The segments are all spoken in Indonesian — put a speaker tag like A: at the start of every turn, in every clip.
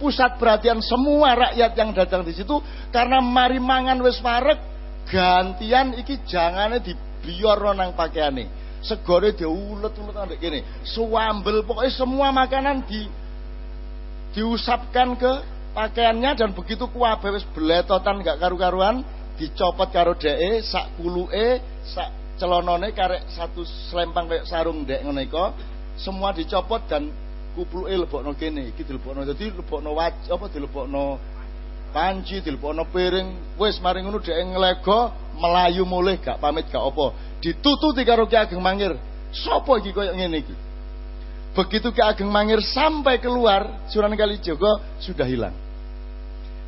A: pusat perhatian semua rakyat yang datang di situ karena mari mangan wis wareg gantian iki jangane dibiarno nang pakaiane. Segore diulet-ulet ambek kene suambel pokoknya semua makanan di diusapkan ke pakaiannya dan begitu kuabe wis beletotan gak karu-karuan dicopot karo dheke sak kuluke sak celonone karek satu selempang kayak sarung dek ngono semua dicopot dan kupluke lebokno kene iki dilebokno dadi lebokno waj apa dilebokno panci dilebokno piring wis mari ngono dhek nglego melayu mulih gak pamit gak apa. Ditututi karo Ki Ageng Mangir. Sapa iki koyo ngene iki? Begitu Ki Ageng Mangir sampai keluar Sunan Kalijogo sudah hilang.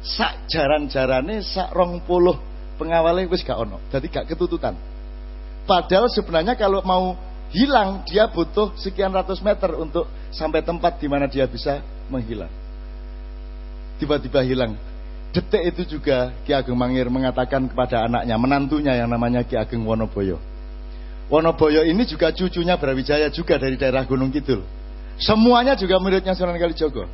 A: Sak jaran-jarane sak rong puluh pengawalnya wis gak ono. Jadi gak ketututan. Padahal sebenarnya kalau mau hilang dia butuh sekian ratus meter untuk sampai tempat di mana dia bisa menghilang. Tiba-tiba hilang. Detik itu juga Ki Ageng Mangir mengatakan kepada anaknya, menantunya yang namanya Ki Ageng Wonoboyo. Wonoboyo ini juga cucunya Brawijaya juga dari daerah Gunung Kidul. Semuanya juga muridnya Sunan Kalijogo.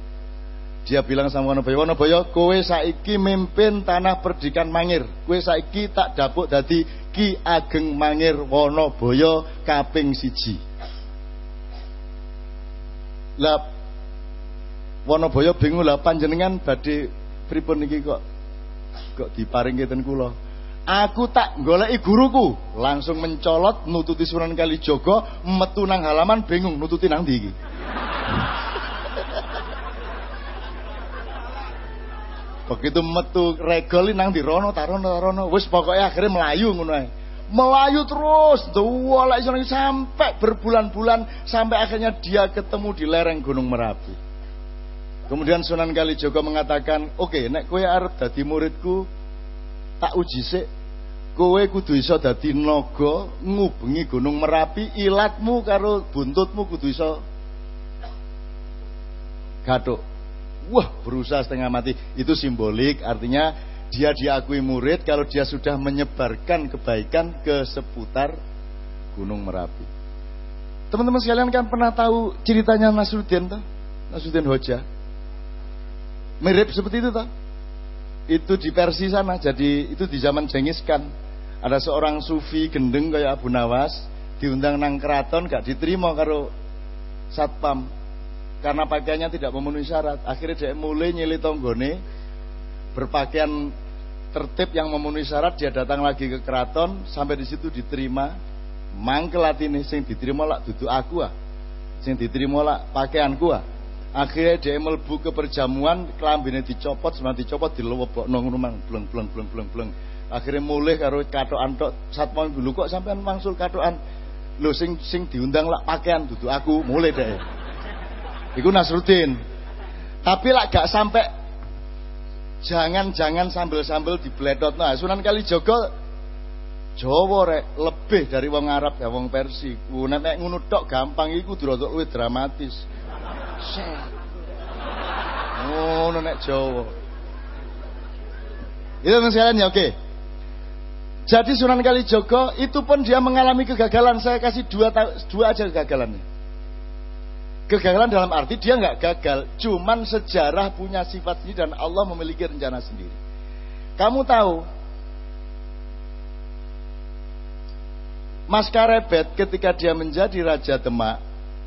A: Dia bilang sama Wonoboyo, Wonoboyo, kowe saiki mimpin tanah perdikan Mangir. Kowe saiki tak dapuk dadi Ki Ageng Mangir Wonoboyo kaping siji. Lah Wonoboyo bingung lah panjenengan badhe pripun niki kok kok diparing ngeten kula. Aku tak goleki guruku, langsung mencolot nututi Sunan Kalijaga, metu nang halaman bingung nututi nang ndi iki. Begitu metu regol nang di rono tarono tarono wis pokoknya akhirnya melayu ngono. Melayu terus, iso sampai berbulan-bulan sampai akhirnya dia ketemu di lereng Gunung Merapi. Kemudian Sunan Kalijogo mengatakan, "Oke, okay, nek kowe arep dadi muridku, tak uji sik. Kowe kudu iso dadi naga ngubengi Gunung Merapi, ilatmu karo buntutmu kudu iso gathuk." Wah berusaha setengah mati. Itu simbolik, artinya dia diakui murid kalau dia sudah menyebarkan kebaikan ke seputar Gunung Merapi. Teman-teman sekalian kan pernah tahu ceritanya Nasruddin tuh? Nasruddin Hoja. Mirip seperti itu tuh. Itu di Persia sana, jadi itu di zaman Jengis kan. Ada seorang sufi gendeng kayak Abu Nawas, diundang nang keraton gak diterima karo satpam karena pakaiannya tidak memenuhi syarat. Akhirnya dia mulai nyili tonggone berpakaian tertib yang memenuhi syarat. Dia datang lagi ke keraton sampai di situ diterima. Mangkel ini sing diterima lah duduk aku ah. Sing diterima lah pakaianku ah. Akhirnya dia melbu ke perjamuan, kelambine dicopot, sebenarnya dicopot dilewebok nong rumah, bleng bleng bleng bleng bleng. Akhirnya mulai karo katoan tok satpam dulu kok sampean mangsul katoan. Lho sing sing diundang lah pakaian duduk aku, mulai deh. Iku Nasruddin. Tapi lah gak sampai jangan-jangan sambil-sambil dibledot. Nah, Sunan Kalijaga Jawa rek lebih dari wong Arab ya wong Persi. Ku nek ngono tok gampang iku kudu luwih dramatis. Ngono nek Jawa. Itu sekalian ya oke. Jadi Sunan Kalijogo itu pun dia mengalami kegagalan. Saya kasih dua dua aja kegagalannya. Kegagalan dalam arti dia nggak gagal, cuman sejarah punya sifat sendiri dan Allah memiliki rencana sendiri. Kamu tahu, Mas Karebet ketika dia menjadi Raja Demak,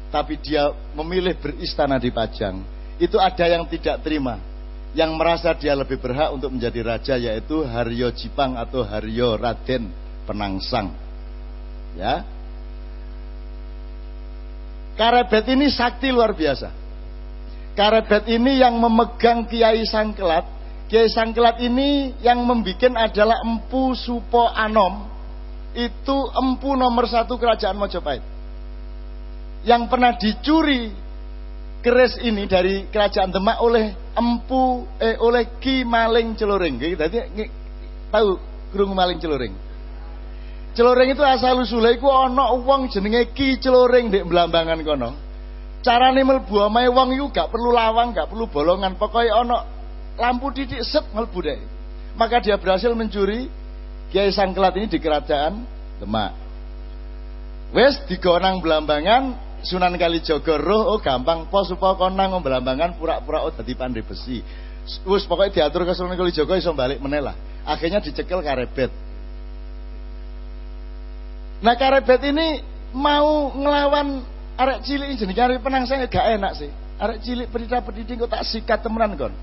A: tapi dia memilih beristana di Pajang, itu ada yang tidak terima. Yang merasa dia lebih berhak untuk menjadi raja yaitu Haryo Jipang atau Haryo Raden Penangsang. Ya, Karebet ini sakti luar biasa. Karebet ini yang memegang Kiai Sangkelat. Kiai Sangkelat ini yang membuat adalah Empu Supo Anom. Itu empu nomor satu kerajaan Mojopahit. Yang pernah dicuri keris ini dari kerajaan Demak oleh empu eh, oleh Ki Maling Celoring. Jadi tahu kerung Maling Celoring. Celoring itu asal usule iku ana wong jenenge Ki Celoring ndek Blambangan kono. Carane mlebu omahe wong iku gak perlu lawang, gak perlu bolongan, pokoknya ana lampu titik set mlebu deh. Maka dia berhasil mencuri Kiai Sangkelat ini di kerajaan Demak. Wes digonang Blambangan Sunan Kalijaga roh oh gampang pos supaya konang belambangan pura-pura oh dadi pandai besi. Wis pokoknya diatur ke Sunan Kalijaga iso balik meneh lah. Akhirnya dicekel karebet. Nah karebet ini mau ngelawan arek cilik jenenge arek penang saya gak enak sih. Arek cilik pendeta pendidik kok tak sikat temenan kon.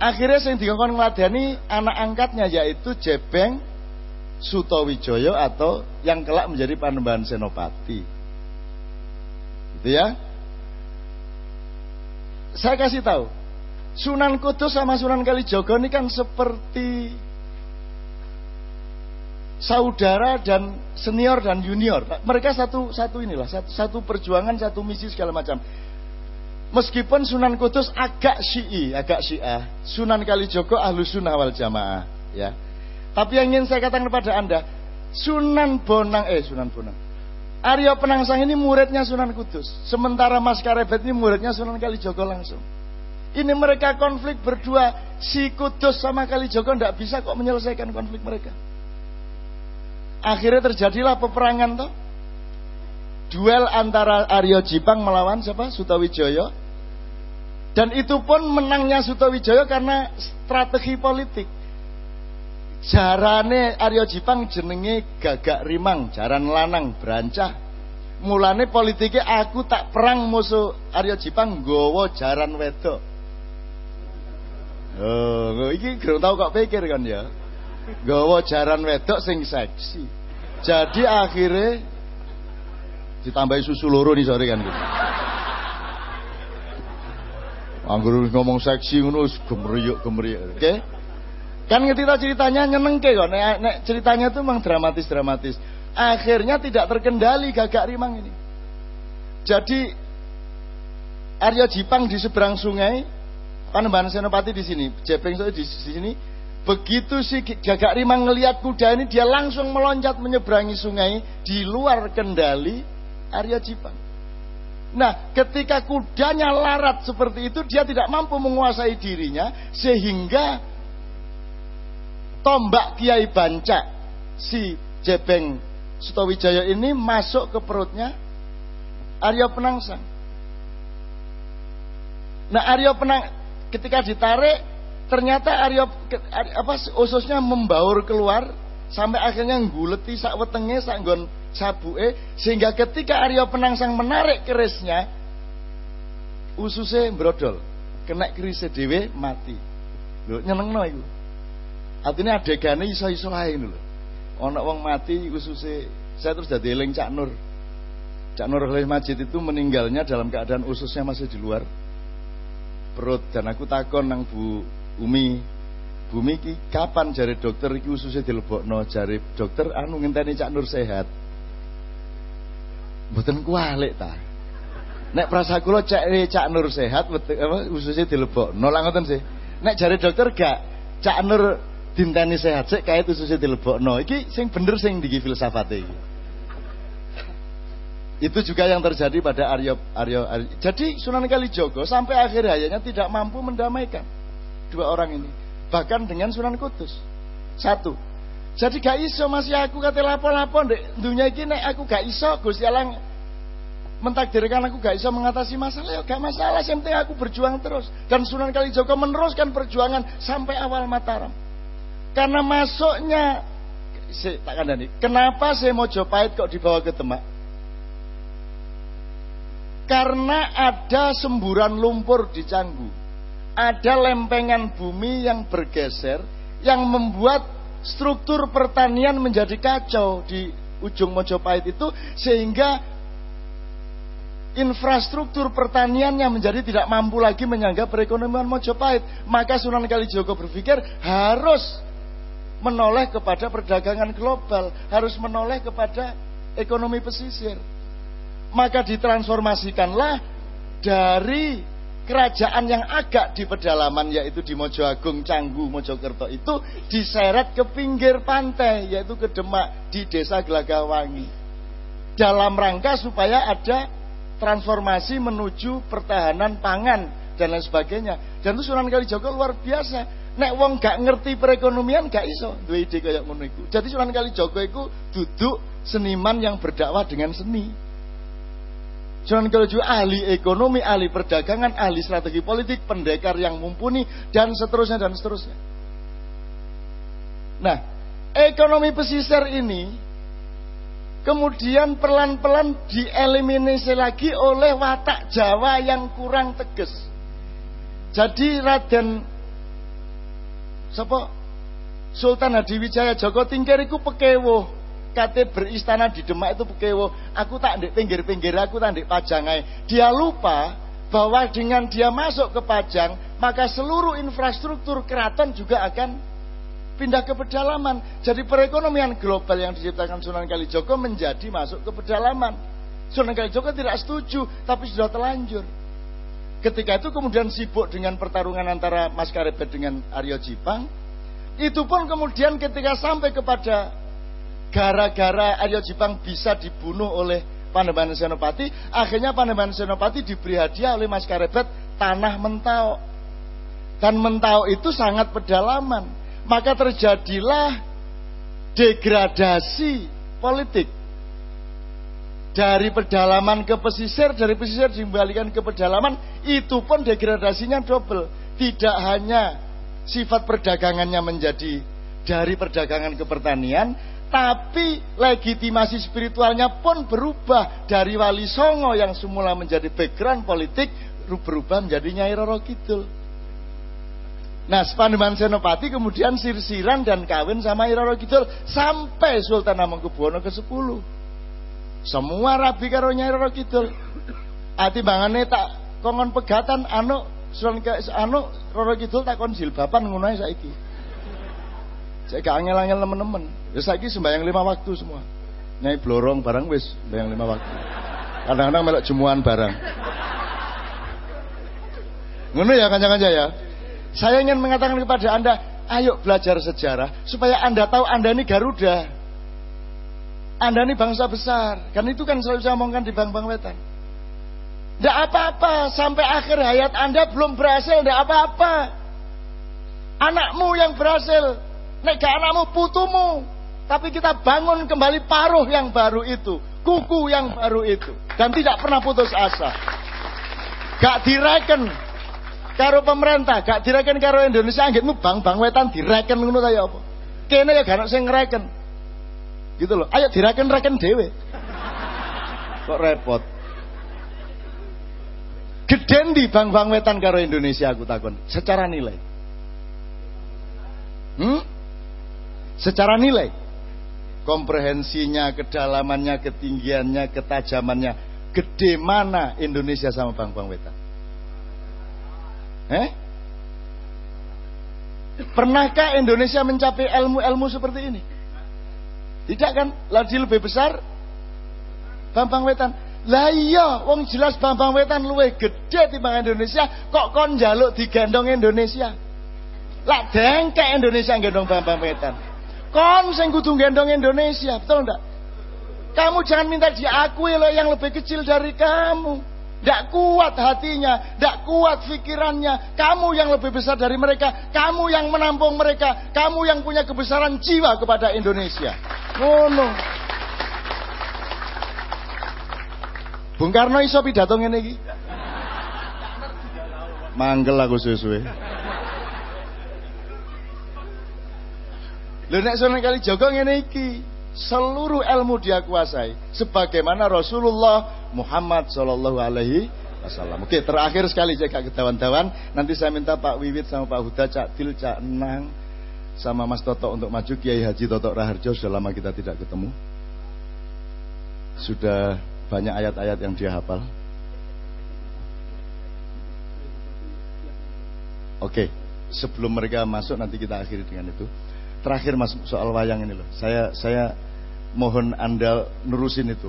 A: Akhirnya sing dikongkon ngladeni anak angkatnya yaitu Jebeng Sutowijoyo atau yang kelak menjadi Panembahan Senopati. Gitu ya. Saya kasih tahu, Sunan Kudus sama Sunan Kalijogo ini kan seperti saudara dan senior dan junior. Mereka satu satu inilah, satu, satu perjuangan, satu misi segala macam. Meskipun Sunan Kudus agak syi'i, agak syiah, Sunan Kalijogo ahlu sunnah wal jamaah, ya. Tapi yang ingin saya katakan kepada anda, Sunan Bonang, eh Sunan Bonang, Aryo Penangsang ini muridnya Sunan Kudus, sementara Mas Karebet ini muridnya Sunan Kalijogo langsung. Ini mereka konflik berdua, si Kudus sama Kalijogo tidak bisa kok menyelesaikan konflik mereka. Akhirnya terjadilah peperangan toh. Duel antara Aryo Jipang melawan siapa? Sutawijoyo dan itu pun menangnya Sutowijoyo karena strategi politik. Jarane Aryo Jipang jenenge gagak rimang, jaran lanang berancah. Mulane politiknya aku tak perang musuh Aryo Jipang gowo jaran wedok. Oh, iki kurang tahu kok pikir kan ya. Gowo jaran wedok sing seksi. Jadi akhirnya ditambahi susu loro nih sore kan gitu. Anggur ngomong seksi ngono gemeriyuk gemeriyuk. Oke? Okay? Kan ngerti ceritanya nyenengke kok. Nek, nek ceritanya itu memang dramatis-dramatis. Akhirnya tidak terkendali gagak rimang ini. Jadi Arya Jipang di seberang sungai, Panembahan Senopati di sini, Jepeng di sini. Begitu si gagak rimang ngelihat kuda ini, dia langsung meloncat menyeberangi sungai di luar kendali Arya Jipang. Nah, ketika kudanya larat seperti itu, dia tidak mampu menguasai dirinya, sehingga tombak Kiai Banca, si Jebeng Sutowijaya ini masuk ke perutnya Aryo Penangsang. Nah, Aryo Penang ketika ditarik, ternyata Aryo apa ususnya membaur keluar sampai akhirnya nguleti sak wetenge sak nggon sabuke sehingga ketika Arya Penangsang menarik kerisnya ususnya brodol kena kerisnya dewe mati. Lho nyenengno iku. Artinya adegannya iso-iso lain lho. Ana wong mati ususnya saya terus jadi eling Cak Nur. Cak Nur Khalil Majid itu meninggalnya dalam keadaan ususnya masih di luar perut dan aku takon nang Bu Umi Bumi ki kapan jari dokter iki ususnya dilebokno jari dokter anu ngenteni Cak Nur sehat Mboten kualik ta. Nek prasa kula cek Cak Nur sehat apa ususe dilebokno. Nolak ngoten sih. Nek jare dokter gak Cak Nur dinteni sehat sik kait ususe dilebokno. Iki sing bener sing diki filsafate iki. Itu juga yang terjadi pada Aryo Aryo, Aryo. Jadi Sunan Kalijogo sampai akhir hayatnya tidak mampu mendamaikan dua orang ini. Bahkan dengan Sunan Kudus. Satu, jadi gak iso masih aku kata lapo-lapo dek dunia ini nek aku gak iso Gusti Allah mentakdirkan aku gak iso mengatasi masalah ya gak masalah. Yang penting aku berjuang terus. Dan Sunan Kalijogo meneruskan perjuangan sampai awal Mataram. Karena masuknya si, tak nih kenapa saya mau Mojopahit kok dibawa ke Demak? Karena ada semburan lumpur di Canggu ada lempengan bumi yang bergeser yang membuat struktur pertanian menjadi kacau di ujung Mojopahit itu sehingga infrastruktur pertaniannya menjadi tidak mampu lagi menyangga perekonomian Mojopahit. Maka Sunan Kalijogo berpikir harus menoleh kepada perdagangan global, harus menoleh kepada ekonomi pesisir. Maka ditransformasikanlah dari kerajaan yang agak di pedalaman yaitu di Mojo Agung, Canggu, Mojokerto itu diseret ke pinggir pantai yaitu ke Demak di desa Gelagawangi. Dalam rangka supaya ada transformasi menuju pertahanan pangan dan lain sebagainya. Dan itu Sunan Kalijogo luar biasa. Nek wong gak ngerti perekonomian gak iso dua ide kayak ngono. Jadi Sunan Kalijogo itu duduk seniman yang berdakwah dengan seni. Sunan Kalijogo ahli ekonomi, ahli perdagangan, ahli strategi politik, pendekar yang mumpuni, dan seterusnya, dan seterusnya. Nah, ekonomi pesisir ini kemudian pelan-pelan dieliminasi lagi oleh watak Jawa yang kurang tegas. Jadi Raden Sapa Sultan Hadiwijaya Joko Tingkir pekewo kate beristana di Demak itu pekewo aku tak ndek pinggir-pinggir aku tak ndek pajangai dia lupa bahwa dengan dia masuk ke Pajang maka seluruh infrastruktur keraton juga akan pindah ke pedalaman. Jadi perekonomian global yang diciptakan Sunan Kalijogo menjadi masuk ke pedalaman. Sunan Kalijogo tidak setuju tapi sudah terlanjur. Ketika itu kemudian sibuk dengan pertarungan antara Mas Karebet dengan Aryo Jipang. Itu pun kemudian ketika sampai kepada gara-gara Aryo Jipang bisa dibunuh oleh Panembahan Senopati, akhirnya Panembahan Senopati diberi hadiah oleh Mas Karebet tanah Mentau. Dan Mentau itu sangat pedalaman. Maka terjadilah degradasi politik. Dari pedalaman ke pesisir, dari pesisir dikembalikan ke pedalaman, itu pun degradasinya double. Tidak hanya sifat perdagangannya menjadi dari perdagangan ke pertanian, tapi legitimasi spiritualnya pun berubah dari Wali Songo yang semula menjadi background politik berubah menjadi Nyai Roro Kidul. Nah, Spandeman Senopati kemudian sirsiran dan kawin sama Nyai Roro Kidul sampai Sultan Hamengkubuwono ke-10. Semua rabi karo Nyai Roro Kidul. Ati bangane tak kongon pegatan anu Sunan anu Roro Kidul takon jilbaban ngono saiki. Saya gak angel-angel temen-temen. Ya sembahyang lima waktu semua. Nyai blorong barang wis sembahyang lima waktu. Kadang-kadang melok jemuan barang. Ngono ya kanca-kanca ya. Saya ingin mengatakan kepada Anda, ayo belajar sejarah supaya Anda tahu Anda ini Garuda. Anda ini bangsa besar. Kan itu kan selalu saya omongkan di Bang Bang Wetan. Tidak apa-apa sampai akhir hayat Anda belum berhasil, tidak apa-apa. Anakmu yang berhasil, nek gak anakmu putumu. Tapi kita bangun kembali paruh yang baru itu, kuku yang baru itu, dan tidak pernah putus asa. Gak direken karo pemerintah, gak direken karo Indonesia, anggitmu bang-bang wetan direken ya? Kene ya gak sing ngreken. Gitu loh. Ayo direken-reken dhewe. Kok repot. Geden di bang-bang wetan karo Indonesia aku takon. Secara nilai. Hmm? Secara nilai. Komprehensinya, kedalamannya, ketinggiannya, ketajamannya. Gede mana Indonesia sama bang-bang wetan? Eh? Pernahkah Indonesia mencapai ilmu-ilmu seperti ini? Tidak kan? Lagi lebih besar Bambang Wetan. Lah iya, wong jelas Bambang Wetan luwe gede timbang Indonesia, kok kon njaluk digendong Indonesia? Lah dengkek Indonesia gendong Bambang Wetan. Kon sing kudu gendong Indonesia, betul enggak? Kamu jangan minta diakui loh yang lebih kecil dari kamu. Tidak kuat hatinya, tidak kuat pikirannya. Kamu yang lebih besar dari mereka, kamu yang menampung mereka, kamu yang punya kebesaran jiwa kepada Indonesia. Oh no. Bung Karno iso pidato ngene iki. Manggel aku suwe-suwe. Lho nek Sunan Kalijaga ngene iki, seluruh ilmu dia kuasai sebagaimana Rasulullah Muhammad sallallahu alaihi wasallam. Oke, terakhir sekali jaga kedawan-dawan, nanti saya minta Pak Wiwit sama Pak Huda, Cak Til, Cak Nang sama Mas Toto untuk maju Kiai Haji Toto Raharjo sudah lama kita tidak ketemu. Sudah banyak ayat-ayat yang dia hafal. Oke, sebelum mereka masuk nanti kita akhiri dengan itu. Terakhir mas soal wayang ini loh. Saya saya mohon anda nurusin itu.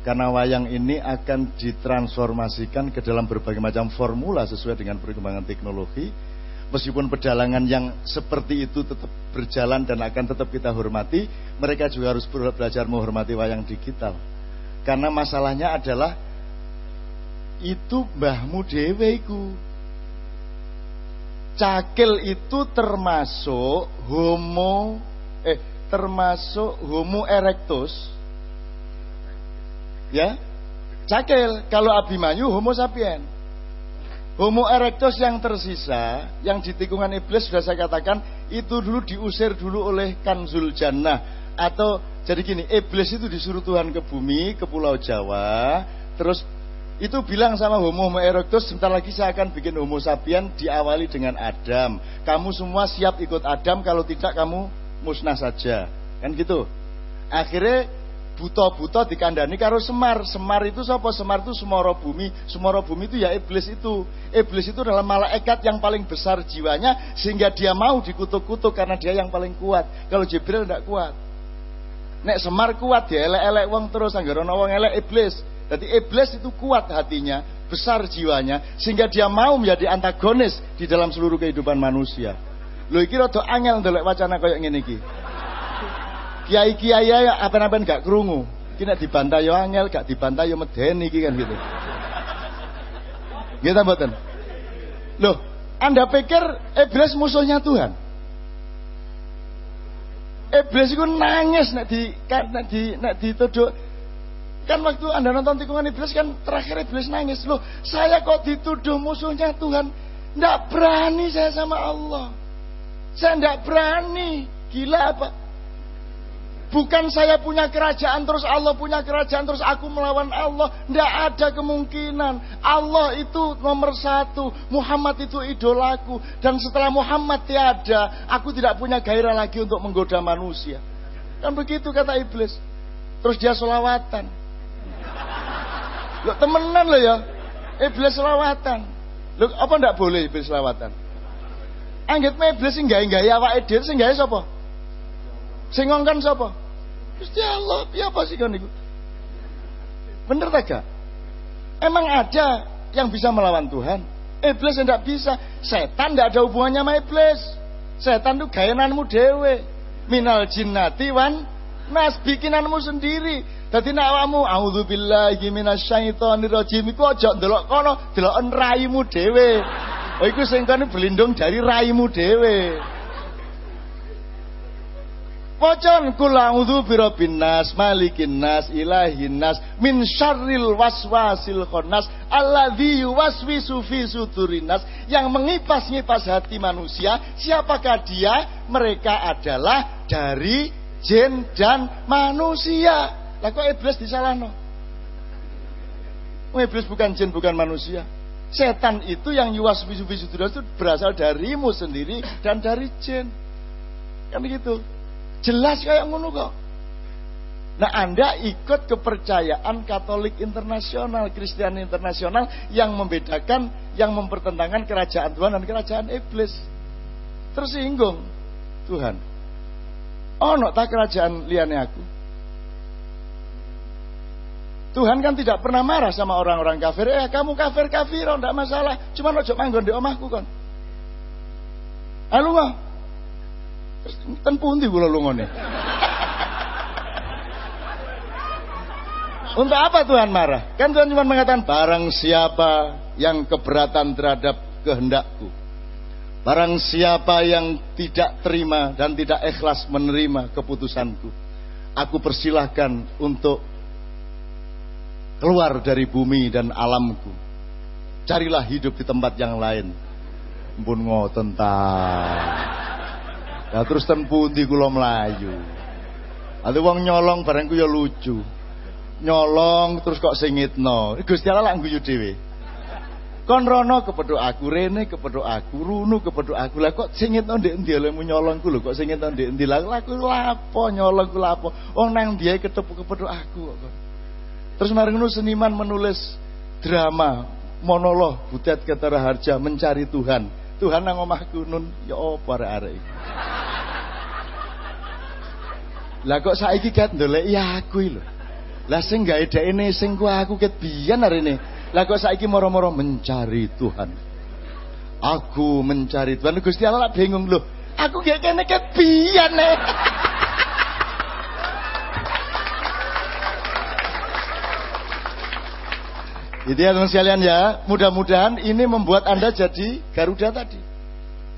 A: Karena wayang ini akan ditransformasikan ke dalam berbagai macam formula sesuai dengan perkembangan teknologi. Meskipun pedalangan yang seperti itu tetap berjalan dan akan tetap kita hormati, mereka juga harus belajar menghormati wayang digital. Karena masalahnya adalah itu mbahmu deweku. Cakil itu termasuk homo eh termasuk homo erectus. Ya. cakil. Kalau Abimanyu Homo sapien. Homo erectus yang tersisa, yang di tikungan iblis sudah saya katakan, itu dulu diusir dulu oleh Kanzul Jannah. Atau jadi gini, iblis itu disuruh Tuhan ke bumi, ke pulau Jawa, terus itu bilang sama Homo, erectus sebentar lagi saya akan bikin Homo sapien diawali dengan Adam. Kamu semua siap ikut Adam, kalau tidak kamu musnah saja. Kan gitu. Akhirnya buto-buto dikandani karo Semar. Semar itu siapa? Semar itu Semoro Bumi. Semoro Bumi itu ya iblis itu. Iblis itu adalah malaikat yang paling besar jiwanya sehingga dia mau dikutuk-kutuk karena dia yang paling kuat. Kalau Jibril tidak kuat. Nek Semar kuat ya elek-elek wong terus anggaran wong elek iblis. Jadi iblis itu kuat hatinya, besar jiwanya, sehingga dia mau menjadi antagonis di dalam seluruh kehidupan manusia. Lho iki rada angel ndelok wacana kaya ngene iki. Kiai-kiai ya apa-apa gak krungu. Iki nek dibantai yo angel, gak dibantai yo medeni iki kan gitu. Gitu mboten? Loh, Anda pikir iblis musuhnya Tuhan? Iblis itu nangis nek di nek di nek dituduh Kan waktu Anda nonton tikungan iblis kan terakhir iblis nangis. Loh, saya kok dituduh musuhnya Tuhan. Tidak berani saya sama Allah. Saya tidak berani. Gila apa? Bukan saya punya kerajaan terus Allah punya kerajaan terus aku melawan Allah. Tidak ada kemungkinan. Allah itu nomor satu. Muhammad itu idolaku. Dan setelah Muhammad tiada, aku tidak punya gairah lagi untuk menggoda manusia. Kan begitu kata iblis. Terus dia solawatan. Lo temenan lo ya. Iblis selawatan. Lo apa ndak boleh iblis selawatan? Anggit iblis sing gawe-gawe awake dhewe sing gawe sapa? Sing ngongkon sapa? Gusti Allah, piye apa sih kan niku? Bener tak gak? Emang ada yang bisa melawan Tuhan? Iblis tidak bisa. Setan tidak ada hubungannya sama iblis. Setan itu gayananmu dewe. Minal jinnati wan nas bikinanmu sendiri. Dadi nek awakmu auzubillahi minasyaitonir rajim iku aja ndelok kono, delok raimu dhewe. Oh iku sing kene berlindung dari raimu dhewe. Wajan kula a'udzu birabbin nas, malikin nas, ilahin nas, min syarril waswasil khannas alladzi yuwaswisu fi sudurin nas yang mengipas-ngipas hati manusia. Siapakah dia? Mereka adalah dari jin dan manusia. Lah kok iblis disalahno? Oh, iblis bukan jin, bukan manusia. Setan itu yang yuwas bisu bisu itu berasal darimu sendiri dan dari jin. Kan begitu. Jelas kayak ngono kok. Nah Anda ikut kepercayaan Katolik internasional, Kristen internasional yang membedakan, yang mempertentangkan kerajaan Tuhan dan kerajaan iblis. Tersinggung Tuhan. Oh, no, tak kerajaan liane aku. Tuhan kan tidak pernah marah sama orang-orang kafir. Eh, kamu kafir kafir, tidak masalah. Cuma ojo manggon di omahku kan. Halo nggak? Ten pundi kula lungone. Untuk apa Tuhan marah? Kan Tuhan cuma mengatakan barang siapa yang keberatan terhadap kehendakku. Barang siapa yang tidak terima dan tidak ikhlas menerima keputusanku. Aku persilahkan untuk keluar dari bumi dan alamku. Carilah hidup di tempat yang lain. Mpun ngoten ta. Lah terus ten pundi kula mlayu. Ada wong nyolong barangku ya lucu. Nyolong terus kok singitno. Gusti Allah lak guyu dhewe. Kon rono kepethuk aku, rene kepethuk aku, runu kepethuk aku. Lah kok singitno ndek endi olehmu nyolongku lho kok singitno ndek endi. Lah aku lapo nyolong ku lapo. Wong nang dia ketemu kepethuk aku kok. Terus mari seniman menulis drama monolog Butet Ketara Harja mencari Tuhan. Tuhan nang omahku nun ya apa arek-arek Lah kok saiki ket ndolek ya aku lho. Lah sing gawe dekne sing ku aku ket biyen arene. Lah kok saiki moro-moro mencari Tuhan. Aku mencari Tuhan. Gusti Allah bingung lho. Aku gak kene ket biyen Itu ya teman sekalian ya. Mudah-mudahan ini membuat Anda jadi Garuda tadi.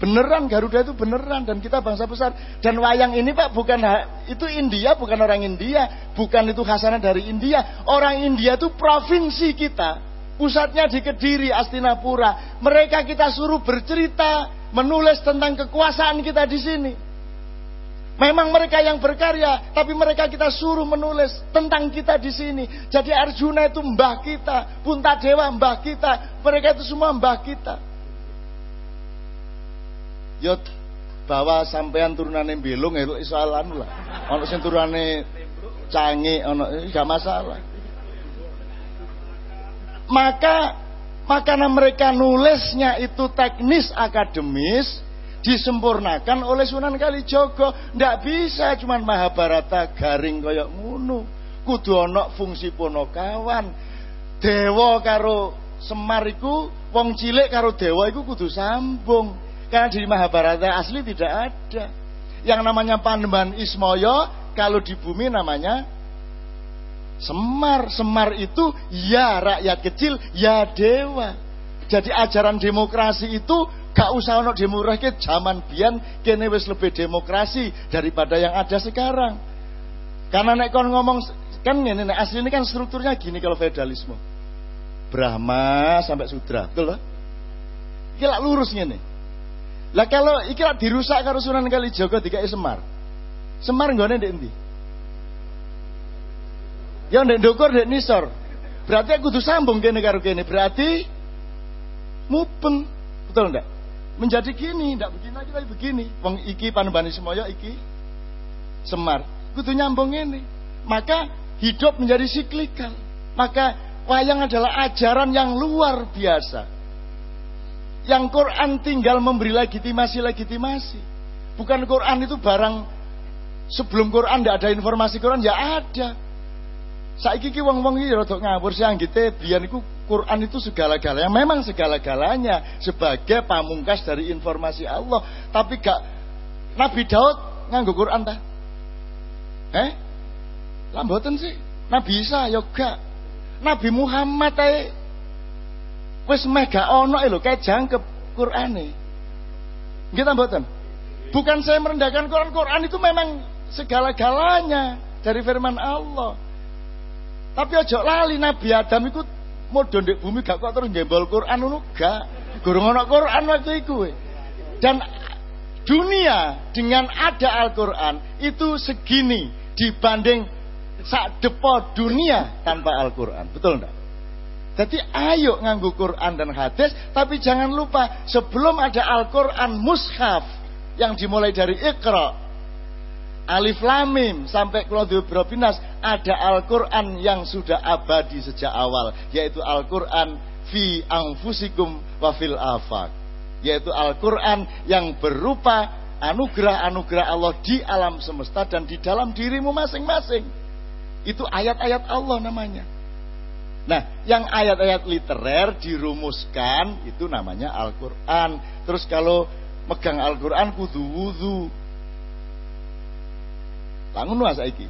A: Beneran Garuda itu beneran dan kita bangsa besar. Dan wayang ini Pak bukan itu India, bukan orang India, bukan itu khasanah dari India. Orang India itu provinsi kita. Pusatnya di Kediri, Astinapura. Mereka kita suruh bercerita, menulis tentang kekuasaan kita di sini. Memang mereka yang berkarya, tapi mereka kita suruh menulis tentang kita di sini. Jadi Arjuna itu mbah kita, Puntadewa mbah kita, mereka itu semua mbah kita. Yo bawa sampean turunane belung itu iso anu lah. Ono sing turunane canggih ono gak masalah. Maka makanya mereka nulisnya itu teknis akademis disempurnakan oleh Sunan Kalijogo. Ndak bisa cuman Mahabharata garing koyok ngono. Kudu ana fungsi ponokawan. Dewa karo Semar iku wong cilik karo dewa iku kudu sambung. Karena di Mahabharata asli tidak ada. Yang namanya Panembahan Ismoyo kalau di bumi namanya Semar. Semar itu ya rakyat kecil, ya dewa. Jadi ajaran demokrasi itu gak usah ono demokrasi zaman bian kene wis lebih demokrasi daripada yang ada sekarang. Karena nek kon ngomong kan ini nek asli ini kan strukturnya gini kalau feudalisme. Brahma sampai Sudra, betul loh? Gila lurus nih. Lah kalau iki dirusak karo Sunan Kalijaga dikai Semar. Semar nggone ndek endi? Ya ndek ndukur ndek nisor. Berarti aku kudu sambung kene karo kene. Berarti mupeng. Betul ndak? Menjadi gini, ndak begini lagi tapi begini. Wong iki Panembahan Semoyo iki Semar. Kudu nyambung ini. Maka hidup menjadi siklikal. Maka wayang adalah ajaran yang luar biasa. Yang Quran tinggal memberi legitimasi-legitimasi. Bukan Quran itu barang sebelum Quran tidak ada informasi Quran ya ada. Saiki ki wong-wong iki rada ngawur sih anggite biyen iku Quran itu segala-galanya. Memang segala-galanya sebagai pamungkas dari informasi Allah, tapi gak Nabi Daud nganggo Quran ta? Eh? Lamboten sih. Nabi Isa ya gak. Nabi Muhammad ae Wis meh gak ono lho kayak jangkep Qur'ane. Nggih ta mboten? Bukan saya merendahkan Quran. Quran itu memang segala-galanya dari firman Allah. Tapi ojo lali Nabi Adam itu mau ndek bumi gak kok terus gembol Quran ngono gak. Gurung ono Quran waktu itu. Dan dunia dengan ada Al-Quran itu segini dibanding sak depo dunia tanpa Al-Quran. Betul enggak? Jadi ayo nganggu Quran dan hadis, tapi jangan lupa sebelum ada Al-Quran mushaf yang dimulai dari Iqra, Alif Lamim sampai Claudio Brobinas ada Al-Quran yang sudah abadi sejak awal, yaitu Al-Quran fi angfusikum wa fil afak, yaitu Al-Quran yang berupa anugerah-anugerah Allah di alam semesta dan di dalam dirimu masing-masing. Itu ayat-ayat Allah namanya. Nah, yang ayat-ayat literer dirumuskan itu namanya Al-Qur'an. Terus kalau megang Al-Qur'an kudu wudu. Lah ngono saiki.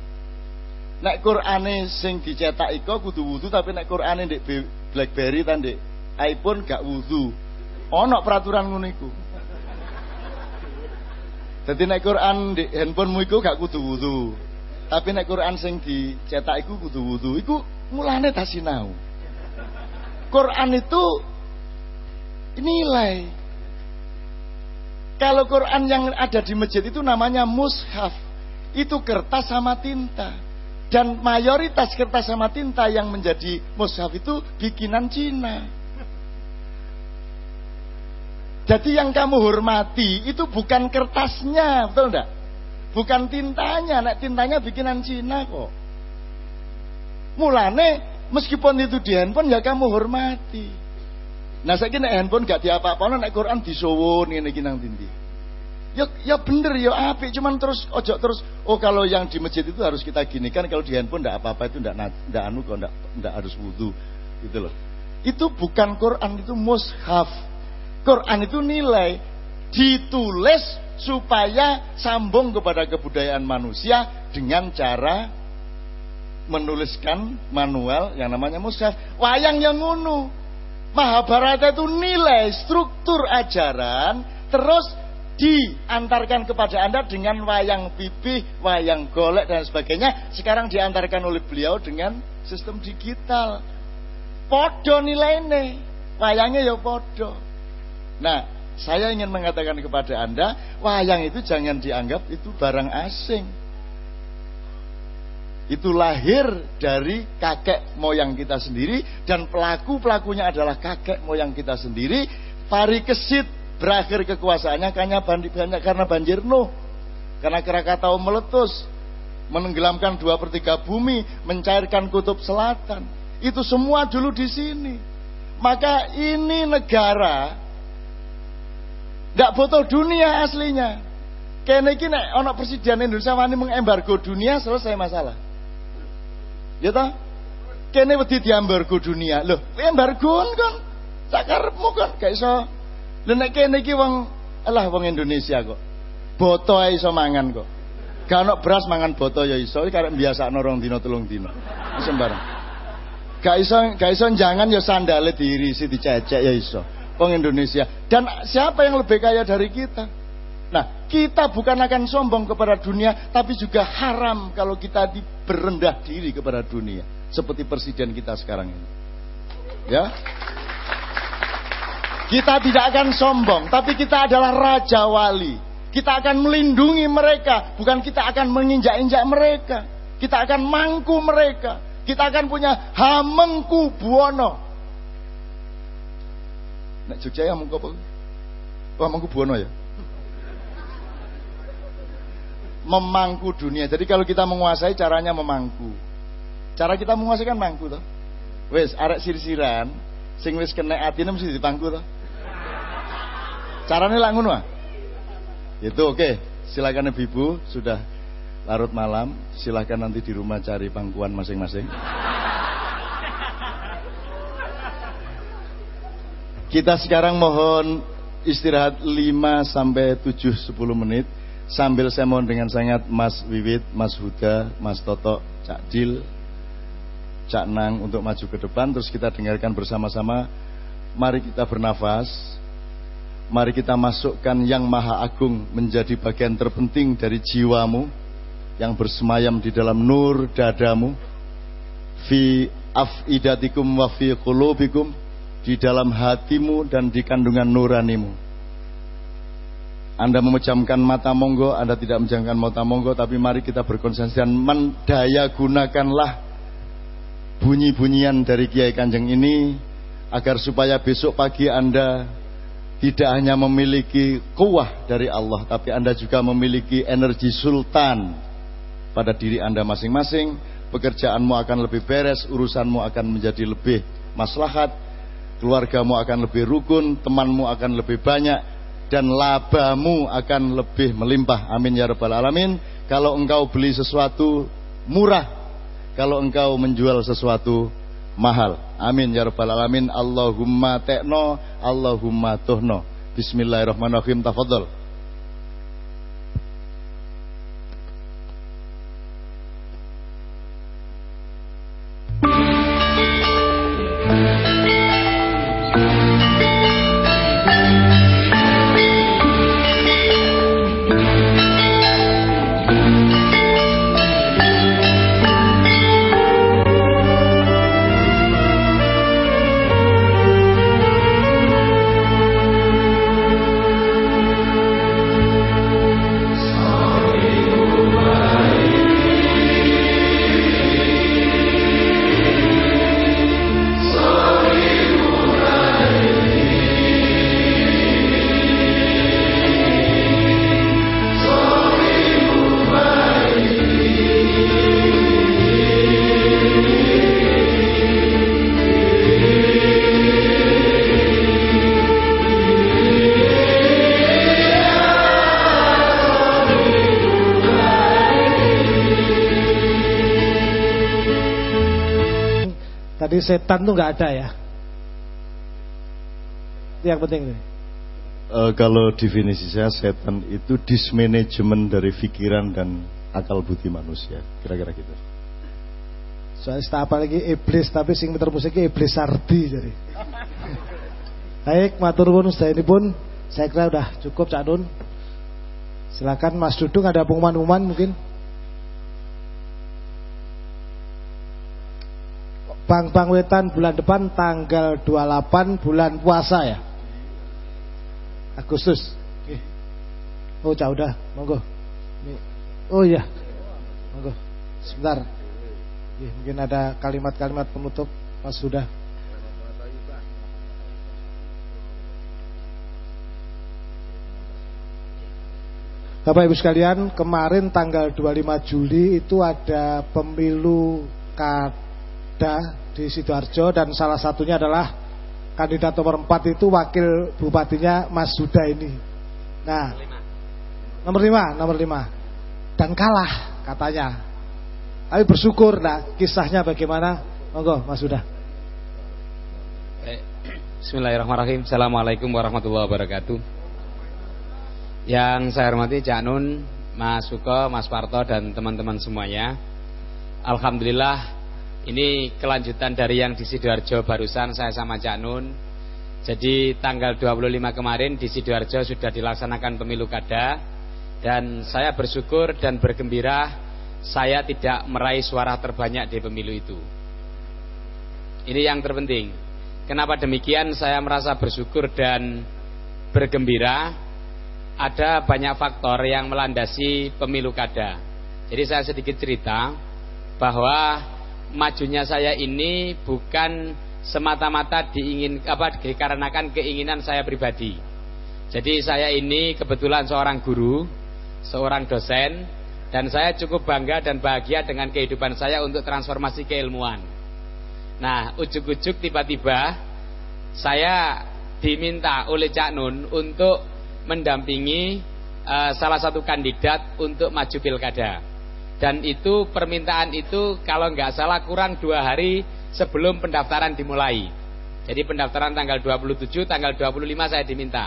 A: Nek Qur'ane sing dicetak iko kudu wudu tapi nek Qur'ane ndek BlackBerry ta iPhone gak wudu. Ono peraturan ngono iku. Dadi nek Qur'an ndek handphonemu iku gak kudu wudu. Tapi nek Qur'an sing dicetak iku kudu wudu. Iku mulane tak sinau. Quran itu nilai. Kalau Quran yang ada di masjid itu namanya mushaf. Itu kertas sama tinta. Dan mayoritas kertas sama tinta yang menjadi mushaf itu bikinan Cina. Jadi yang kamu hormati itu bukan kertasnya, betul enggak? Bukan tintanya, nek tintanya bikinan Cina kok. Mulane meskipun itu di handphone ya kamu hormati. Nah saya kira handphone gak diapa-apa, nek Quran disuwun ini kinang tindi. Ya, ya bener ya api, cuman terus ojo terus oh kalau yang di masjid itu harus kita gini kan kalau di handphone ndak apa-apa itu ndak ndak anu kok ndak ndak harus wudhu gitu loh. Itu bukan Quran itu mushaf. Quran itu nilai ditulis supaya sambung kepada kebudayaan manusia dengan cara menuliskan manual yang namanya mushaf. Wayang yang ngunu. Mahabharata itu nilai struktur ajaran terus diantarkan kepada Anda dengan wayang pipih, wayang golek dan sebagainya. Sekarang diantarkan oleh beliau dengan sistem digital. Podo nilainya, wayangnya ya podo. Nah, saya ingin mengatakan kepada Anda, wayang itu jangan dianggap itu barang asing. Itu lahir dari kakek moyang kita sendiri dan pelaku-pelakunya adalah kakek moyang kita sendiri. Parikesit berakhir kekuasaannya karena banjir, karena banjir Nuh. Karena Krakatau meletus, menenggelamkan dua per tiga bumi, mencairkan kutub selatan. Itu semua dulu di sini. Maka ini negara tidak butuh dunia aslinya. Kene iki nek ana presiden Indonesia wani mengembargo dunia selesai masalah. Ya toh? Kene wedi diembargo dunia. Loh, embargo kan sakarepmu kan gak iso Lha nek kene iki wong alah wong Indonesia kok. Boto ae iso mangan kok. Gak ono beras mangan boto ya iso, iki karek biasakno rong dina telung dina. Sembarang. Gak iso gak iso jangan ya sandale diirisi dicecek ya iso. Wong Indonesia. Dan siapa yang lebih kaya dari kita? Nah, kita bukan akan sombong kepada dunia, tapi juga haram kalau kita berendah diri kepada dunia. Seperti presiden kita sekarang ini. Ya. Kita tidak akan sombong, tapi kita adalah raja wali. Kita akan melindungi mereka, bukan kita akan menginjak-injak mereka. Kita akan mangku mereka. Kita akan punya hamengku buono. Nek Jogja ya mengko apa? Wah, mangku buono ya. Memangku dunia. Jadi kalau kita menguasai caranya memangku. Cara kita menguasai kan mangku toh. Wes arek sir-siran sing wis kena atine mesti dipangku toh. Caranya lah ngono ah? Itu oke. Silakan ibu-ibu sudah larut malam, silahkan nanti di rumah cari pangkuan masing-masing. Kita sekarang mohon istirahat 5 sampai 7 10 menit sambil saya mohon dengan sangat Mas Wiwit, Mas Huda, Mas Toto, Cak Dil, Cak Nang untuk maju ke depan terus kita dengarkan bersama-sama. Mari kita bernafas. Mari kita masukkan yang maha agung menjadi bagian terpenting dari jiwamu yang bersemayam di dalam nur dadamu fi afidatikum wa fi qulubikum di dalam hatimu dan di kandungan nuranimu. Anda memejamkan mata monggo, Anda tidak memejamkan mata monggo, tapi mari kita berkonsentrasi dan mendaya gunakanlah bunyi-bunyian dari Kiai Kanjeng ini agar supaya besok pagi Anda tidak hanya memiliki kuah dari Allah, tapi Anda juga memiliki energi sultan pada diri Anda masing-masing. Pekerjaanmu akan lebih beres, urusanmu akan menjadi lebih maslahat, keluargamu akan lebih rukun, temanmu akan lebih banyak, dan labamu akan lebih melimpah. Amin ya rabbal alamin. Kalau engkau beli sesuatu murah, kalau engkau menjual sesuatu mahal. Amin ya rabbal alamin. Allahumma tekno, Allahumma tuhno. Bismillahirrahmanirrahim. Tafadhol.
B: Setan tuh nggak ada ya. Itu yang penting nih.
A: Uh, kalau definisi saya setan itu dismanajemen dari pikiran dan akal budi manusia, kira-kira gitu.
B: Soalnya apa lagi iblis tapi sing muter musiknya iblis sardi jadi. Baik, matur nuwun ini pun saya kira udah cukup Cak Dun. Silakan Mas Dudung ada pengumuman-pengumuman mungkin. Bang Bang Wetan bulan depan tanggal 28 bulan puasa ya. Agustus. Oh, cah udah, monggo. Oh iya. Monggo. Sebentar. mungkin ada kalimat-kalimat penutup Mas sudah. Bapak Ibu sekalian, kemarin tanggal 25 Juli itu ada pemilu kada di Sidoarjo dan salah satunya adalah kandidat nomor 4 itu wakil bupatinya Mas Suda ini. Nah, nomor 5, nomor 5. Dan kalah katanya. Tapi bersyukur nah, kisahnya bagaimana? Monggo Mas Suda.
C: Bismillahirrahmanirrahim. Assalamualaikum warahmatullahi wabarakatuh. Yang saya hormati Cak Nun, Mas Suko, Mas Parto dan teman-teman semuanya. Alhamdulillah ini kelanjutan dari yang di Sidoarjo barusan saya sama Cak Nun. Jadi tanggal 25 kemarin di Sidoarjo sudah dilaksanakan pemilu kada dan saya bersyukur dan bergembira saya tidak meraih suara terbanyak di pemilu itu. Ini yang terpenting. Kenapa demikian saya merasa bersyukur dan bergembira ada banyak faktor yang melandasi pemilu kada. Jadi saya sedikit cerita bahwa majunya saya ini bukan semata-mata diingin apa dikarenakan keinginan saya pribadi. Jadi saya ini kebetulan seorang guru, seorang dosen dan saya cukup bangga dan bahagia dengan kehidupan saya untuk transformasi keilmuan. Nah, ujuk-ujuk tiba-tiba saya diminta oleh Cak Nun untuk mendampingi uh, salah satu kandidat untuk maju pilkada. Dan itu permintaan itu kalau nggak salah kurang dua hari sebelum pendaftaran dimulai. Jadi pendaftaran tanggal 27, tanggal 25 saya diminta.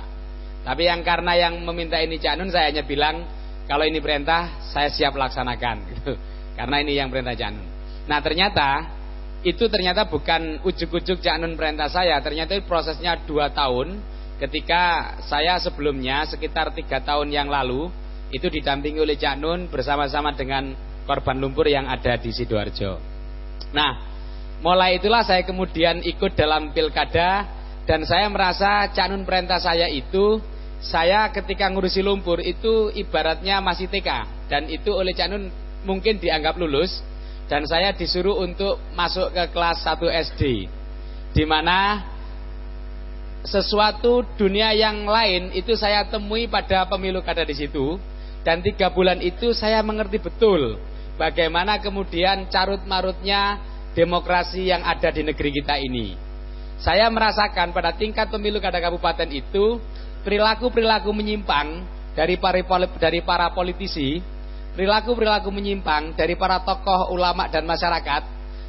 C: Tapi yang karena yang meminta ini Cak saya hanya bilang kalau ini perintah saya siap laksanakan. Karena ini yang perintah Cak. Nah ternyata itu ternyata bukan ujuk-ujuk Cak perintah saya. Ternyata prosesnya dua tahun ketika saya sebelumnya sekitar tiga tahun yang lalu itu didampingi oleh Cak Nun bersama-sama dengan korban lumpur yang ada di Sidoarjo. Nah, mulai itulah saya kemudian ikut dalam pilkada dan saya merasa Cak Nun perintah saya itu saya ketika ngurusi lumpur itu ibaratnya masih TK dan itu oleh Cak Nun mungkin dianggap lulus dan saya disuruh untuk masuk ke kelas 1 SD di mana sesuatu dunia yang lain itu saya temui pada pemilu kada di situ dan tiga bulan itu saya mengerti betul bagaimana kemudian carut marutnya demokrasi yang ada di negeri kita ini. Saya merasakan pada tingkat pemilu kada kabupaten itu perilaku perilaku menyimpang dari para politisi, perilaku perilaku menyimpang dari para tokoh ulama dan masyarakat,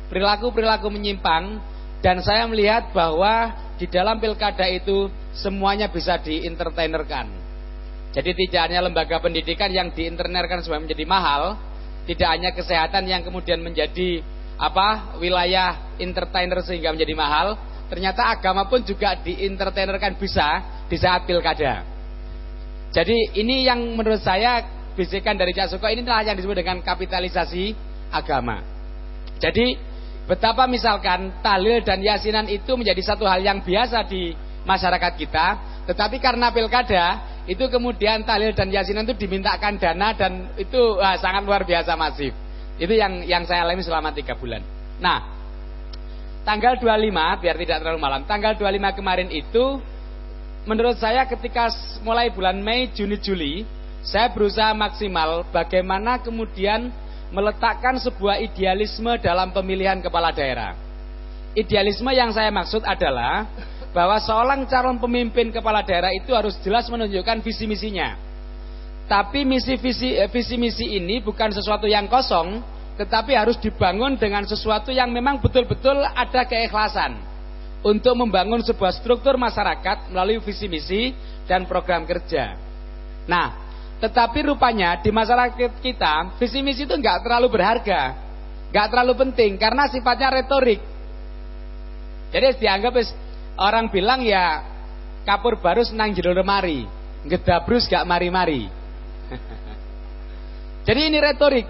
C: perilaku perilaku menyimpang dan saya melihat bahwa di dalam pilkada itu semuanya bisa diintertainerkan. Jadi tidak hanya lembaga pendidikan yang diinternerkan supaya menjadi mahal, tidak hanya kesehatan yang kemudian menjadi apa wilayah entertainer sehingga menjadi mahal, ternyata agama pun juga diintertainerkan bisa di saat pilkada. Jadi ini yang menurut saya bisikan dari Cak ini adalah yang disebut dengan kapitalisasi agama. Jadi Betapa misalkan talil dan yasinan itu menjadi satu hal yang biasa di masyarakat kita, tetapi karena pilkada itu kemudian talil dan yasinan itu dimintakan dana dan itu wah, sangat luar biasa masif. Itu yang yang saya alami selama tiga bulan. Nah, tanggal 25 biar tidak terlalu malam, tanggal 25 kemarin itu menurut saya ketika mulai bulan Mei, Juni, Juli, saya berusaha maksimal bagaimana kemudian meletakkan sebuah idealisme dalam pemilihan kepala daerah. Idealisme yang saya maksud adalah bahwa seorang calon pemimpin kepala daerah itu harus jelas menunjukkan visi misinya. Tapi misi visi eh, visi misi ini bukan sesuatu yang kosong, tetapi harus dibangun dengan sesuatu yang memang betul-betul ada keikhlasan untuk membangun sebuah struktur masyarakat melalui visi misi dan program kerja. Nah, tetapi rupanya di masyarakat kita visi misi itu nggak terlalu berharga, nggak terlalu penting karena sifatnya retorik. Jadi dianggap orang bilang ya kapur baru senang jero lemari, ngedabrus gak mari-mari. Jadi ini retorik.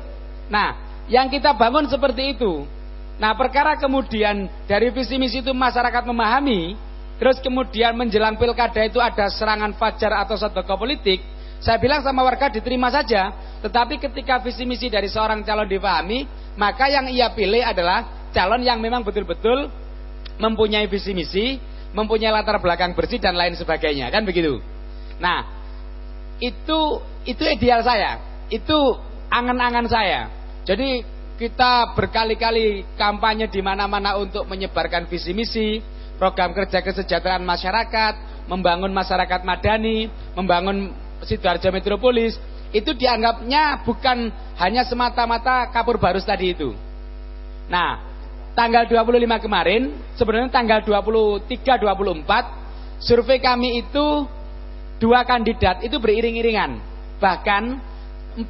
C: Nah, yang kita bangun seperti itu. Nah, perkara kemudian dari visi misi itu masyarakat memahami, terus kemudian menjelang pilkada itu ada serangan fajar atau sodoko politik, saya bilang sama warga diterima saja. Tetapi ketika visi misi dari seorang calon dipahami, maka yang ia pilih adalah calon yang memang betul-betul mempunyai visi misi, mempunyai latar belakang bersih dan lain sebagainya, kan begitu. Nah, itu itu ideal saya, itu angan-angan saya. Jadi kita berkali-kali kampanye di mana-mana untuk menyebarkan visi misi, program kerja kesejahteraan masyarakat, membangun masyarakat madani, membangun sidoarjo metropolis, itu dianggapnya bukan hanya semata-mata kapur barus tadi itu. Nah, tanggal 25 kemarin, sebenarnya tanggal 23 24 survei kami itu dua kandidat itu beriring-iringan. Bahkan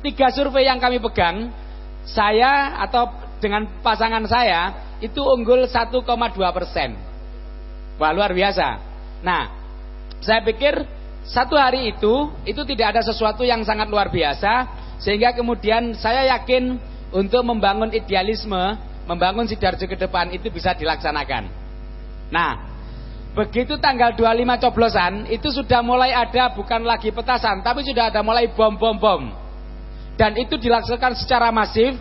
C: tiga survei yang kami pegang, saya atau dengan pasangan saya itu unggul 1,2 persen. Wah luar biasa. Nah, saya pikir satu hari itu itu tidak ada sesuatu yang sangat luar biasa sehingga kemudian saya yakin untuk membangun idealisme membangun Sidarjo ke depan itu bisa dilaksanakan. Nah, begitu tanggal 25 coblosan itu sudah mulai ada bukan lagi petasan tapi sudah ada mulai bom-bom-bom. Dan itu dilaksanakan secara masif,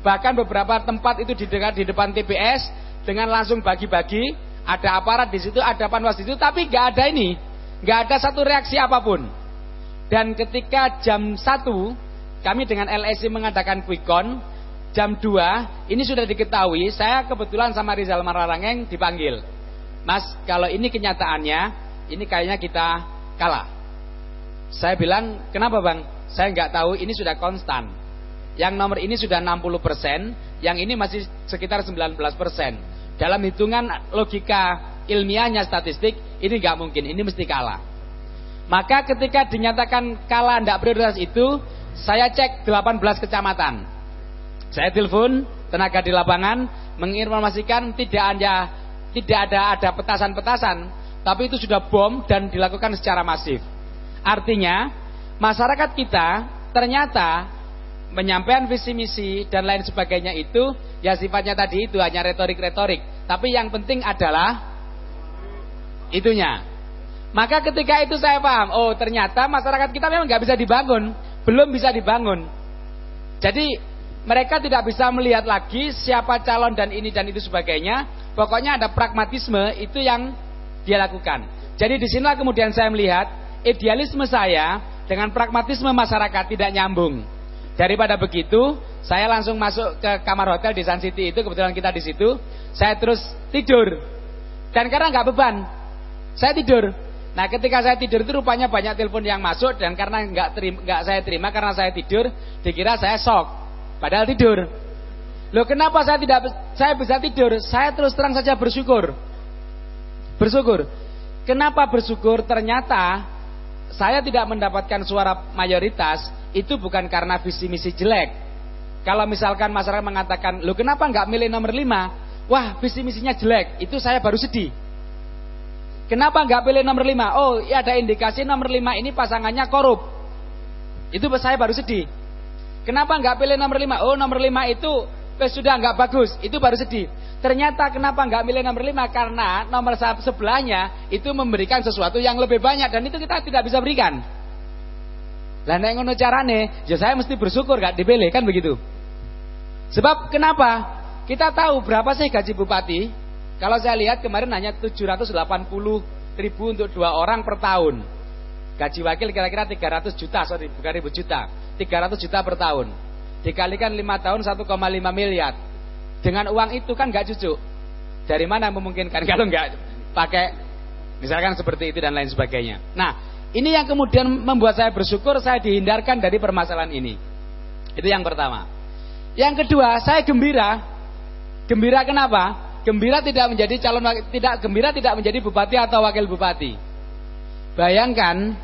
C: bahkan beberapa tempat itu di dekat di depan TPS dengan langsung bagi-bagi, ada aparat di situ, ada panwas di situ, tapi nggak ada ini, nggak ada satu reaksi apa pun. Dan ketika jam 1 kami dengan LSI mengadakan quick count, jam 2 ini sudah diketahui saya kebetulan sama Rizal Mararangeng dipanggil. Mas kalau ini kenyataannya ini kayaknya kita kalah. Saya bilang kenapa bang? Saya nggak tahu ini sudah konstan. Yang nomor ini sudah 60% yang ini masih sekitar 19% dalam hitungan logika ilmiahnya statistik ini nggak mungkin ini mesti kalah. Maka ketika dinyatakan kalah tidak prioritas itu saya cek 18 kecamatan saya telepon tenaga di lapangan menginformasikan tidak ada tidak ada ada petasan-petasan, tapi itu sudah bom dan dilakukan secara masif. Artinya, masyarakat kita ternyata menyampaikan visi misi dan lain sebagainya itu ya sifatnya tadi itu hanya retorik-retorik. Tapi yang penting adalah itunya. Maka ketika itu saya paham, oh ternyata masyarakat kita memang nggak bisa dibangun, belum bisa dibangun. Jadi mereka tidak bisa melihat lagi siapa calon dan ini dan itu sebagainya. Pokoknya ada pragmatisme itu yang dia lakukan. Jadi di sinilah kemudian saya melihat idealisme saya dengan pragmatisme masyarakat tidak nyambung. Daripada begitu, saya langsung masuk ke kamar hotel di Sun City itu kebetulan kita di situ. Saya terus tidur. Dan karena nggak beban, saya tidur. Nah ketika saya tidur itu rupanya banyak telepon yang masuk dan karena nggak nggak saya terima karena saya tidur, dikira saya shock. Padahal tidur. Loh kenapa saya tidak saya bisa tidur? Saya terus terang saja bersyukur. Bersyukur. Kenapa bersyukur? Ternyata saya tidak mendapatkan suara mayoritas itu bukan karena visi misi jelek. Kalau misalkan masyarakat mengatakan, "Loh kenapa nggak milih nomor 5?" Wah, visi misinya jelek. Itu saya baru sedih. Kenapa nggak pilih nomor 5? Oh, ya ada indikasi nomor 5 ini pasangannya korup. Itu saya baru sedih. Kenapa nggak pilih nomor 5? Oh nomor 5 itu sudah nggak bagus, itu baru sedih. Ternyata kenapa nggak milih nomor 5? Karena nomor sebelahnya itu memberikan sesuatu yang lebih banyak dan itu kita tidak bisa berikan. Lah nek ngono carane, ya saya mesti bersyukur gak dipilih kan begitu. Sebab kenapa? Kita tahu berapa sih gaji bupati? Kalau saya lihat kemarin hanya 780 ribu untuk dua orang per tahun. Gaji wakil kira-kira 300 juta, sorry, bukan ribu juta. 300 juta per tahun. Dikalikan 5 tahun 1,5 miliar. Dengan uang itu kan gak cucu. Dari mana memungkinkan kalau nggak pakai misalkan seperti itu dan lain sebagainya. Nah, ini yang kemudian membuat saya bersyukur saya dihindarkan dari permasalahan ini. Itu yang pertama. Yang kedua, saya gembira. Gembira kenapa? Gembira tidak menjadi calon tidak gembira tidak menjadi bupati atau wakil bupati. Bayangkan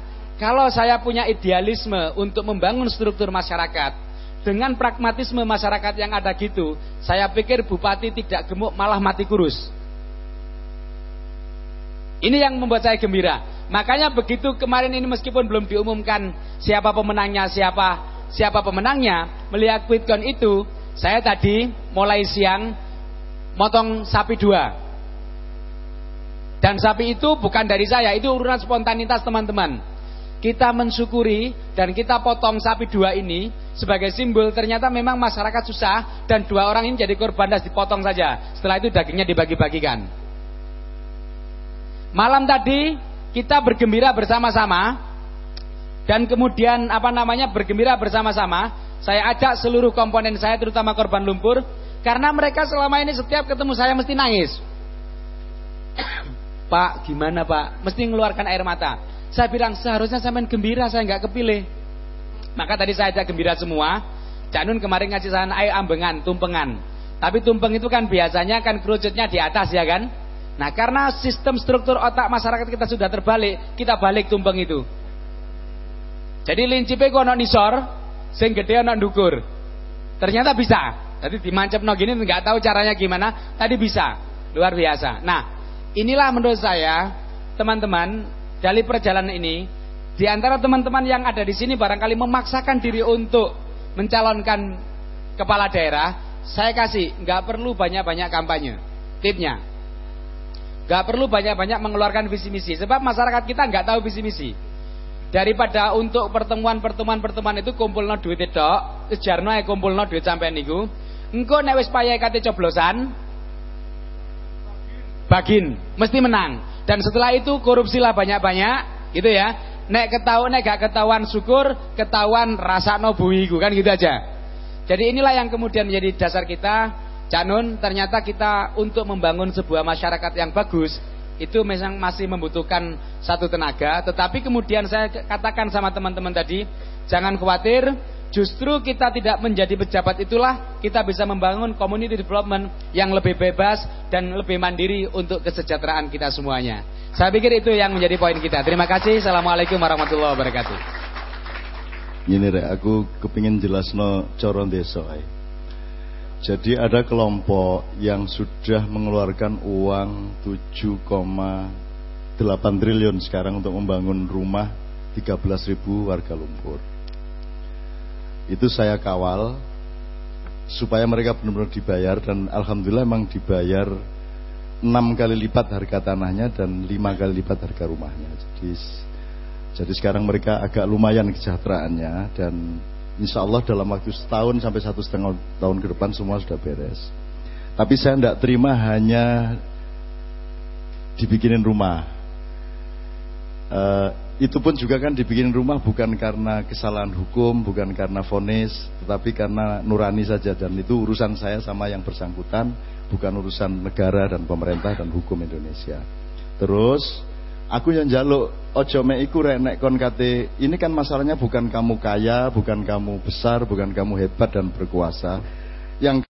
C: kalau saya punya idealisme untuk membangun struktur masyarakat dengan pragmatisme masyarakat yang ada gitu, saya pikir bupati tidak gemuk malah mati kurus. Ini yang membuat saya gembira. Makanya begitu kemarin ini meskipun belum diumumkan siapa pemenangnya, siapa siapa pemenangnya, melihat quick count itu, saya tadi mulai siang motong sapi dua. Dan sapi itu bukan dari saya, itu urunan spontanitas teman-teman. Kita mensyukuri dan kita potong sapi dua ini sebagai simbol ternyata memang masyarakat susah dan dua orang ini jadi korban dan dipotong saja. Setelah itu dagingnya dibagi-bagikan. Malam tadi kita bergembira bersama-sama dan kemudian apa namanya bergembira bersama-sama. Saya ajak seluruh komponen saya terutama korban lumpur karena mereka selama ini setiap ketemu saya mesti nangis. Pak, gimana Pak? Mesti mengeluarkan air mata. Saya bilang seharusnya saya main gembira, saya nggak kepilih. Maka tadi saya ajak gembira semua. Janun kemarin ngasih saran air ambengan, tumpengan. Tapi tumpeng itu kan biasanya kan kerucutnya di atas ya kan? Nah karena sistem struktur otak masyarakat kita sudah terbalik, kita balik tumpeng itu. Jadi lincipe ku ana nisor, sing gede ana ndukur. Ternyata bisa. Tadi no gini nggak tahu caranya gimana, tadi bisa. Luar biasa. Nah, inilah menurut saya teman-teman dari perjalanan ini di antara teman-teman yang ada di sini barangkali memaksakan diri untuk mencalonkan kepala daerah, saya kasih nggak perlu banyak-banyak kampanye. Tipnya, Gak perlu banyak-banyak mengeluarkan visi misi. Sebab masyarakat kita nggak tahu visi misi. Daripada untuk pertemuan-pertemuan-pertemuan itu kumpul no duit itu, sejarno ya kumpul no duit sampai niku. Engko nek wis payah kate coblosan, bagin, mesti menang. Dan setelah itu korupsilah banyak-banyak, gitu ya. Nek ketahuan, nek gak ketahuan syukur, ketahuan rasa no buiku kan gitu aja. Jadi inilah yang kemudian menjadi dasar kita Cak Nun, ternyata kita untuk membangun sebuah masyarakat yang bagus itu memang masih membutuhkan satu tenaga, tetapi kemudian saya katakan sama teman-teman tadi, jangan khawatir, justru kita tidak menjadi pejabat itulah kita bisa membangun community development yang lebih bebas dan lebih mandiri untuk kesejahteraan kita semuanya. Saya pikir itu yang menjadi poin kita. Terima kasih. Assalamualaikum warahmatullahi wabarakatuh.
A: Ini rek, aku kepingin jelas no coron desa. Jadi ada kelompok yang sudah mengeluarkan uang 7,8 triliun sekarang untuk membangun rumah 13 ribu warga lumpur. Itu saya kawal supaya mereka benar-benar dibayar dan alhamdulillah memang dibayar 6 kali lipat harga tanahnya dan 5 kali lipat harga rumahnya. Jadi jadi sekarang mereka agak lumayan kesejahteraannya dan Insya Allah dalam waktu setahun sampai satu setengah tahun ke depan semua sudah beres. Tapi saya tidak terima hanya dibikinin rumah. Uh, itu pun juga kan dibikinin rumah bukan karena kesalahan hukum, bukan karena vonis, tetapi karena nurani saja dan itu urusan saya sama yang bersangkutan, bukan urusan negara dan pemerintah dan hukum Indonesia. Terus Aku yang jaluk ojo me iku rek nek kon kate ini kan masalahnya bukan kamu kaya, bukan kamu besar, bukan kamu hebat dan berkuasa. Yang